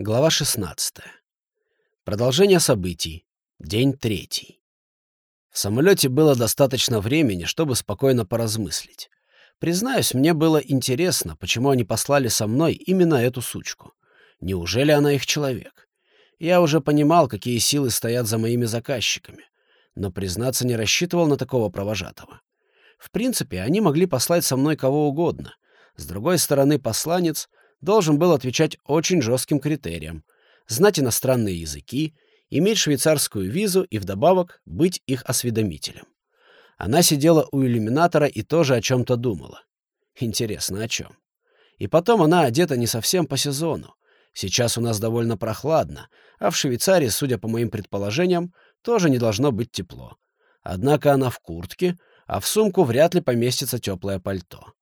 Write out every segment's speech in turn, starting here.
Глава 16. Продолжение событий. День третий. В самолете было достаточно времени, чтобы спокойно поразмыслить. Признаюсь, мне было интересно, почему они послали со мной именно эту сучку. Неужели она их человек? Я уже понимал, какие силы стоят за моими заказчиками, но, признаться, не рассчитывал на такого провожатого. В принципе, они могли послать со мной кого угодно. С другой стороны, посланец должен был отвечать очень жестким критериям, знать иностранные языки, иметь швейцарскую визу и вдобавок быть их осведомителем. Она сидела у иллюминатора и тоже о чем-то думала. Интересно, о чем? И потом она одета не совсем по сезону. Сейчас у нас довольно прохладно, а в Швейцарии, судя по моим предположениям, тоже не должно быть тепло. Однако она в куртке, а в сумку вряд ли поместится теплое пальто.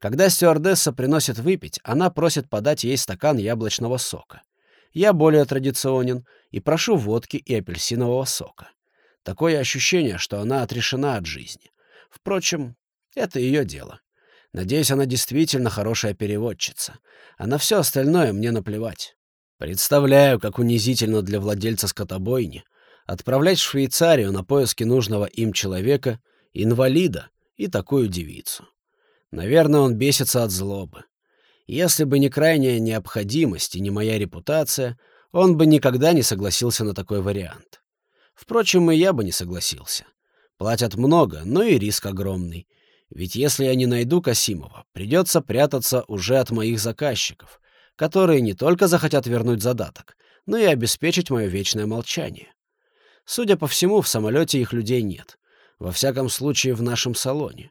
Когда стюардесса приносит выпить, она просит подать ей стакан яблочного сока. Я более традиционен и прошу водки и апельсинового сока. Такое ощущение, что она отрешена от жизни. Впрочем, это ее дело. Надеюсь, она действительно хорошая переводчица. А на все остальное мне наплевать. Представляю, как унизительно для владельца скотобойни отправлять в Швейцарию на поиски нужного им человека, инвалида и такую девицу. Наверное, он бесится от злобы. Если бы не крайняя необходимость и не моя репутация, он бы никогда не согласился на такой вариант. Впрочем, и я бы не согласился. Платят много, но и риск огромный. Ведь если я не найду Касимова, придется прятаться уже от моих заказчиков, которые не только захотят вернуть задаток, но и обеспечить мое вечное молчание. Судя по всему, в самолете их людей нет. Во всяком случае, в нашем салоне.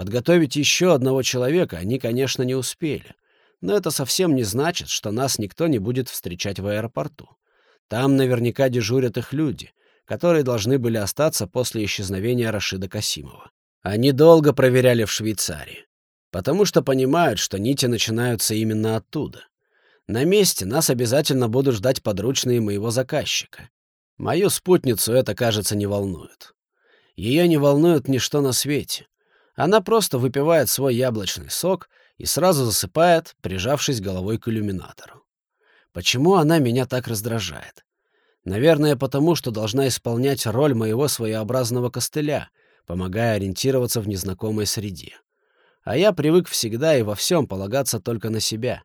Подготовить еще одного человека они, конечно, не успели. Но это совсем не значит, что нас никто не будет встречать в аэропорту. Там наверняка дежурят их люди, которые должны были остаться после исчезновения Рашида Касимова. Они долго проверяли в Швейцарии, потому что понимают, что нити начинаются именно оттуда. На месте нас обязательно будут ждать подручные моего заказчика. Мою спутницу это, кажется, не волнует. Ее не волнует ничто на свете. Она просто выпивает свой яблочный сок и сразу засыпает, прижавшись головой к иллюминатору. Почему она меня так раздражает? Наверное, потому что должна исполнять роль моего своеобразного костыля, помогая ориентироваться в незнакомой среде. А я привык всегда и во всем полагаться только на себя.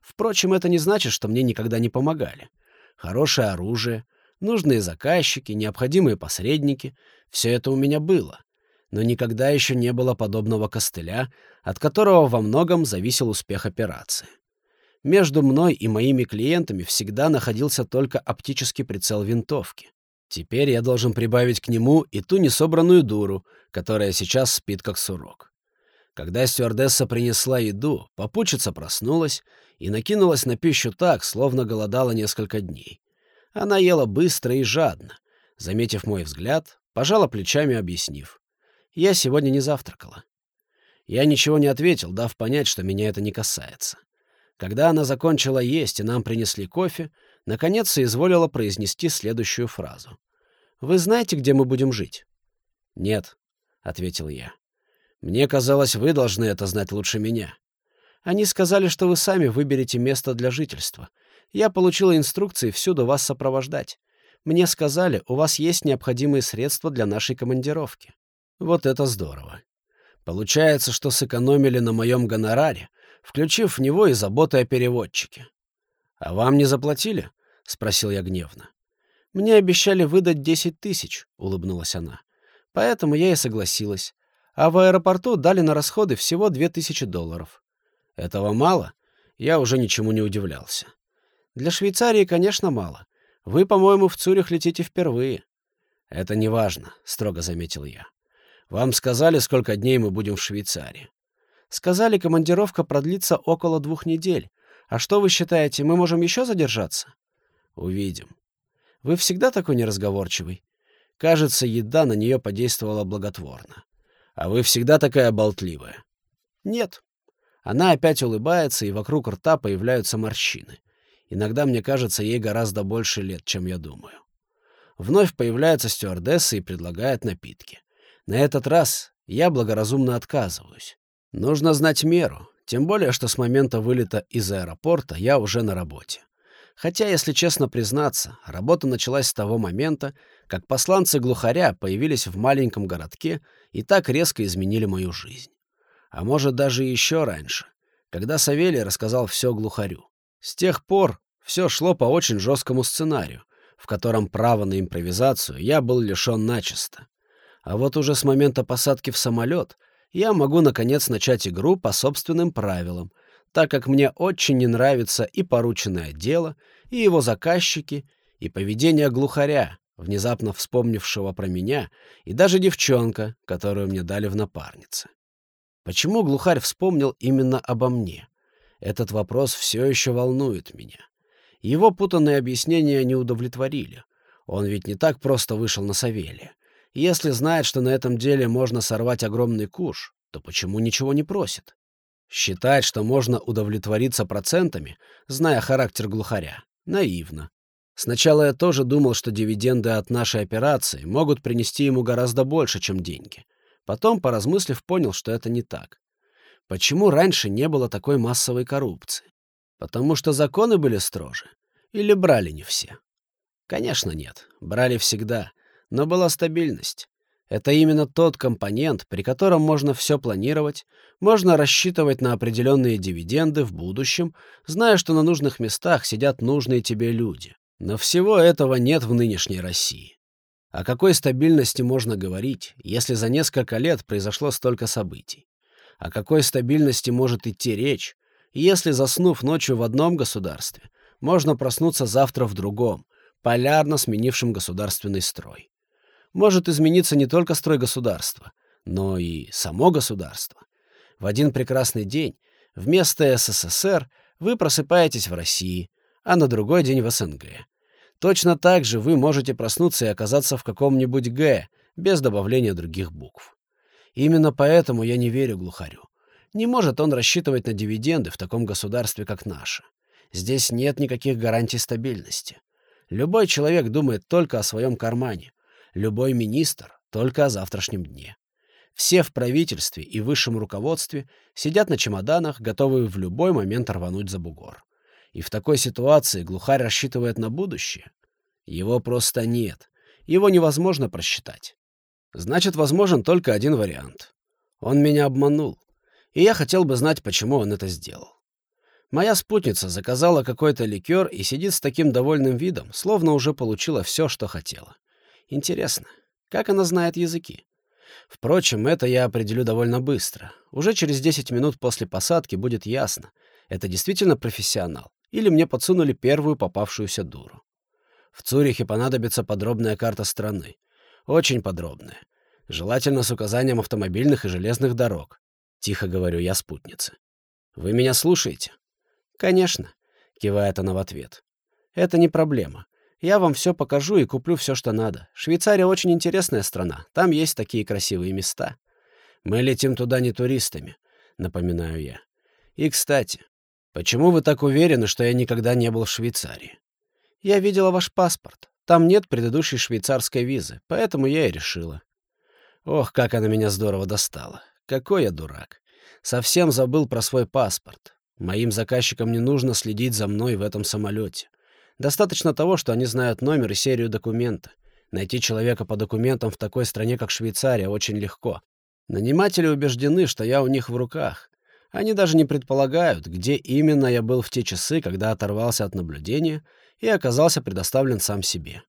Впрочем, это не значит, что мне никогда не помогали. Хорошее оружие, нужные заказчики, необходимые посредники — все это у меня было но никогда еще не было подобного костыля, от которого во многом зависел успех операции. Между мной и моими клиентами всегда находился только оптический прицел винтовки. Теперь я должен прибавить к нему и ту несобранную дуру, которая сейчас спит как сурок. Когда стюардесса принесла еду, попутчица проснулась и накинулась на пищу так, словно голодала несколько дней. Она ела быстро и жадно. Заметив мой взгляд, пожала плечами, объяснив. Я сегодня не завтракала. Я ничего не ответил, дав понять, что меня это не касается. Когда она закончила есть и нам принесли кофе, наконец соизволила произнести следующую фразу. «Вы знаете, где мы будем жить?» «Нет», — ответил я. «Мне казалось, вы должны это знать лучше меня. Они сказали, что вы сами выберете место для жительства. Я получила инструкции всюду вас сопровождать. Мне сказали, у вас есть необходимые средства для нашей командировки. Вот это здорово. Получается, что сэкономили на моем гонораре, включив в него и заботы о переводчике. «А вам не заплатили?» — спросил я гневно. «Мне обещали выдать десять тысяч», — улыбнулась она. «Поэтому я и согласилась. А в аэропорту дали на расходы всего две тысячи долларов». «Этого мало?» Я уже ничему не удивлялся. «Для Швейцарии, конечно, мало. Вы, по-моему, в Цюрих летите впервые». «Это не важно», — строго заметил я. Вам сказали, сколько дней мы будем в Швейцарии? Сказали, командировка продлится около двух недель. А что вы считаете, мы можем еще задержаться? Увидим. Вы всегда такой неразговорчивый. Кажется, еда на нее подействовала благотворно. А вы всегда такая болтливая. Нет. Она опять улыбается, и вокруг рта появляются морщины. Иногда мне кажется, ей гораздо больше лет, чем я думаю. Вновь появляется стюардесса и предлагает напитки. На этот раз я благоразумно отказываюсь. Нужно знать меру, тем более, что с момента вылета из аэропорта я уже на работе. Хотя, если честно признаться, работа началась с того момента, как посланцы глухаря появились в маленьком городке и так резко изменили мою жизнь. А может, даже еще раньше, когда Савелий рассказал все глухарю. С тех пор все шло по очень жесткому сценарию, в котором право на импровизацию я был лишен начисто. А вот уже с момента посадки в самолет я могу, наконец, начать игру по собственным правилам, так как мне очень не нравится и порученное дело, и его заказчики, и поведение глухаря, внезапно вспомнившего про меня, и даже девчонка, которую мне дали в напарнице. Почему глухарь вспомнил именно обо мне? Этот вопрос все еще волнует меня. Его путанные объяснения не удовлетворили. Он ведь не так просто вышел на Савелия. Если знает, что на этом деле можно сорвать огромный куш, то почему ничего не просит? Считать, что можно удовлетвориться процентами, зная характер глухаря, наивно. Сначала я тоже думал, что дивиденды от нашей операции могут принести ему гораздо больше, чем деньги. Потом, поразмыслив, понял, что это не так. Почему раньше не было такой массовой коррупции? Потому что законы были строже? Или брали не все? Конечно, нет. Брали всегда. Но была стабильность. Это именно тот компонент, при котором можно все планировать, можно рассчитывать на определенные дивиденды в будущем, зная, что на нужных местах сидят нужные тебе люди. Но всего этого нет в нынешней России. О какой стабильности можно говорить, если за несколько лет произошло столько событий? О какой стабильности может идти речь, если, заснув ночью в одном государстве, можно проснуться завтра в другом, полярно сменившем государственный строй? Может измениться не только строй государства, но и само государство. В один прекрасный день вместо СССР вы просыпаетесь в России, а на другой день в СНГ. Точно так же вы можете проснуться и оказаться в каком-нибудь Г, без добавления других букв. Именно поэтому я не верю глухарю. Не может он рассчитывать на дивиденды в таком государстве, как наше. Здесь нет никаких гарантий стабильности. Любой человек думает только о своем кармане, любой министр только о завтрашнем дне. Все в правительстве и высшем руководстве сидят на чемоданах, готовые в любой момент рвануть за бугор. И в такой ситуации глухарь рассчитывает на будущее. Его просто нет. Его невозможно просчитать. Значит, возможен только один вариант. Он меня обманул. И я хотел бы знать, почему он это сделал. Моя спутница заказала какой-то ликер и сидит с таким довольным видом, словно уже получила все, что хотела. Интересно, как она знает языки? Впрочем, это я определю довольно быстро. Уже через 10 минут после посадки будет ясно, это действительно профессионал или мне подсунули первую попавшуюся дуру. В Цюрихе понадобится подробная карта страны. Очень подробная. Желательно с указанием автомобильных и железных дорог. Тихо говорю я спутнице. «Вы меня слушаете?» «Конечно», — кивает она в ответ. «Это не проблема. Я вам все покажу и куплю все, что надо. Швейцария очень интересная страна. Там есть такие красивые места. Мы летим туда не туристами, напоминаю я. И, кстати, почему вы так уверены, что я никогда не был в Швейцарии? Я видела ваш паспорт. Там нет предыдущей швейцарской визы, поэтому я и решила. Ох, как она меня здорово достала. Какой я дурак. Совсем забыл про свой паспорт. Моим заказчикам не нужно следить за мной в этом самолете. Достаточно того, что они знают номер и серию документа. Найти человека по документам в такой стране, как Швейцария, очень легко. Наниматели убеждены, что я у них в руках. Они даже не предполагают, где именно я был в те часы, когда оторвался от наблюдения и оказался предоставлен сам себе.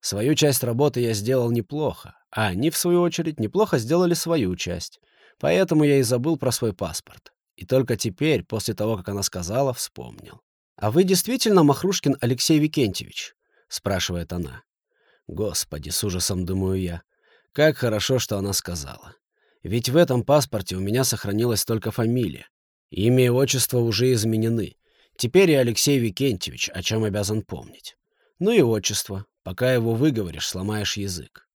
Свою часть работы я сделал неплохо, а они, в свою очередь, неплохо сделали свою часть. Поэтому я и забыл про свой паспорт. И только теперь, после того, как она сказала, вспомнил. «А вы действительно Махрушкин Алексей Викентьевич?» — спрашивает она. Господи, с ужасом думаю я. Как хорошо, что она сказала. Ведь в этом паспорте у меня сохранилась только фамилия. Имя и отчество уже изменены. Теперь и Алексей Викентьевич, о чем обязан помнить. Ну и отчество. Пока его выговоришь, сломаешь язык.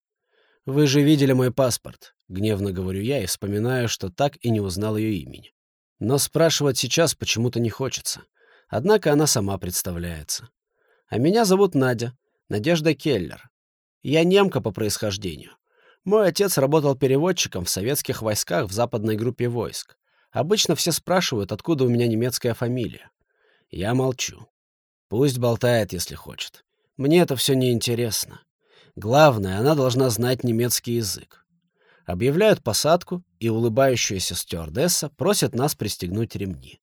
«Вы же видели мой паспорт», — гневно говорю я и вспоминаю, что так и не узнал ее имени. Но спрашивать сейчас почему-то не хочется. Однако она сама представляется. А меня зовут Надя, Надежда Келлер. Я немка по происхождению. Мой отец работал переводчиком в советских войсках в западной группе войск. Обычно все спрашивают, откуда у меня немецкая фамилия. Я молчу. Пусть болтает, если хочет. Мне это все неинтересно. Главное, она должна знать немецкий язык. Объявляют посадку, и улыбающаяся стюардесса просит нас пристегнуть ремни.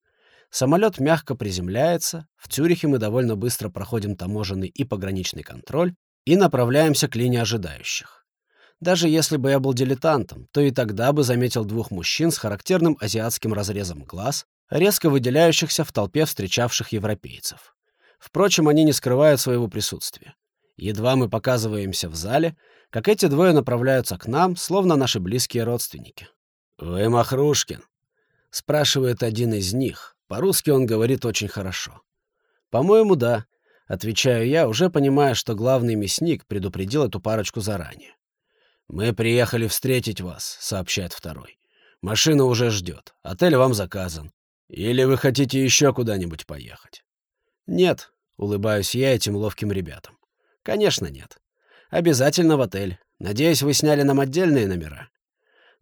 Самолет мягко приземляется, в Цюрихе мы довольно быстро проходим таможенный и пограничный контроль и направляемся к линии ожидающих. Даже если бы я был дилетантом, то и тогда бы заметил двух мужчин с характерным азиатским разрезом глаз, резко выделяющихся в толпе встречавших европейцев. Впрочем, они не скрывают своего присутствия. Едва мы показываемся в зале, как эти двое направляются к нам, словно наши близкие родственники. «Вы Махрушкин?» — спрашивает один из них, по-русски он говорит очень хорошо. «По-моему, да», — отвечаю я, уже понимая, что главный мясник предупредил эту парочку заранее. «Мы приехали встретить вас», — сообщает второй. «Машина уже ждет. Отель вам заказан. Или вы хотите еще куда-нибудь поехать?» «Нет», — улыбаюсь я этим ловким ребятам. «Конечно нет. Обязательно в отель. Надеюсь, вы сняли нам отдельные номера».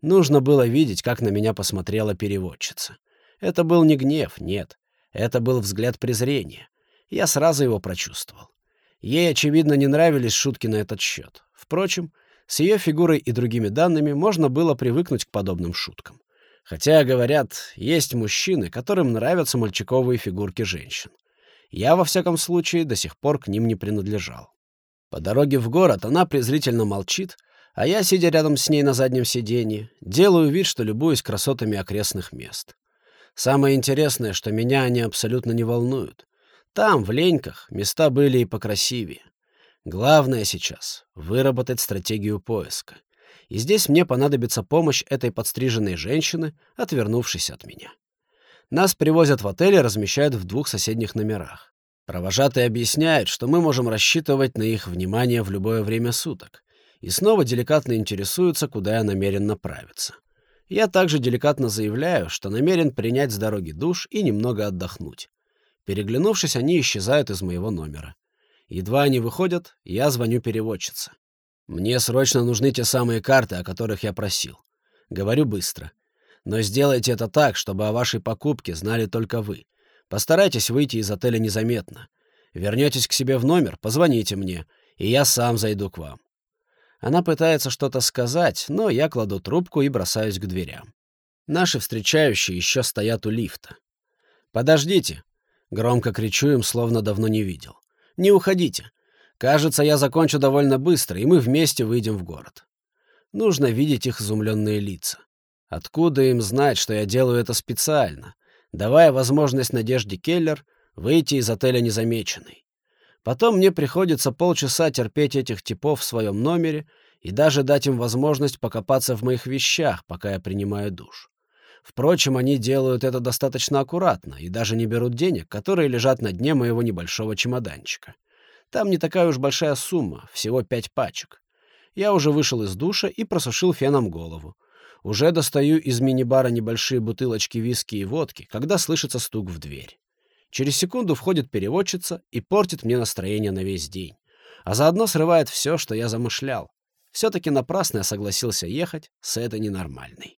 Нужно было видеть, как на меня посмотрела переводчица. Это был не гнев, нет. Это был взгляд презрения. Я сразу его прочувствовал. Ей, очевидно, не нравились шутки на этот счет. Впрочем, с ее фигурой и другими данными можно было привыкнуть к подобным шуткам. Хотя, говорят, есть мужчины, которым нравятся мальчиковые фигурки женщин. Я, во всяком случае, до сих пор к ним не принадлежал. По дороге в город она презрительно молчит, а я, сидя рядом с ней на заднем сиденье, делаю вид, что любуюсь красотами окрестных мест. Самое интересное, что меня они абсолютно не волнуют. Там, в Леньках, места были и покрасивее. Главное сейчас — выработать стратегию поиска. И здесь мне понадобится помощь этой подстриженной женщины, отвернувшейся от меня. Нас привозят в отель и размещают в двух соседних номерах. Провожатый объясняет, что мы можем рассчитывать на их внимание в любое время суток. И снова деликатно интересуется, куда я намерен направиться. Я также деликатно заявляю, что намерен принять с дороги душ и немного отдохнуть. Переглянувшись, они исчезают из моего номера. Едва они выходят, я звоню переводчице. Мне срочно нужны те самые карты, о которых я просил. Говорю быстро. Но сделайте это так, чтобы о вашей покупке знали только вы. Постарайтесь выйти из отеля незаметно. Вернетесь к себе в номер, позвоните мне, и я сам зайду к вам. Она пытается что-то сказать, но я кладу трубку и бросаюсь к дверям. Наши встречающие еще стоят у лифта. «Подождите!» — громко кричу им, словно давно не видел. «Не уходите! Кажется, я закончу довольно быстро, и мы вместе выйдем в город». Нужно видеть их изумленные лица. Откуда им знать, что я делаю это специально, давая возможность Надежде Келлер выйти из отеля незамеченной? Потом мне приходится полчаса терпеть этих типов в своем номере и даже дать им возможность покопаться в моих вещах, пока я принимаю душ. Впрочем, они делают это достаточно аккуратно и даже не берут денег, которые лежат на дне моего небольшого чемоданчика. Там не такая уж большая сумма, всего пять пачек. Я уже вышел из душа и просушил феном голову. Уже достаю из мини-бара небольшие бутылочки виски и водки, когда слышится стук в дверь. Через секунду входит переводчица и портит мне настроение на весь день. А заодно срывает все, что я замышлял. Все-таки напрасно я согласился ехать с этой ненормальной.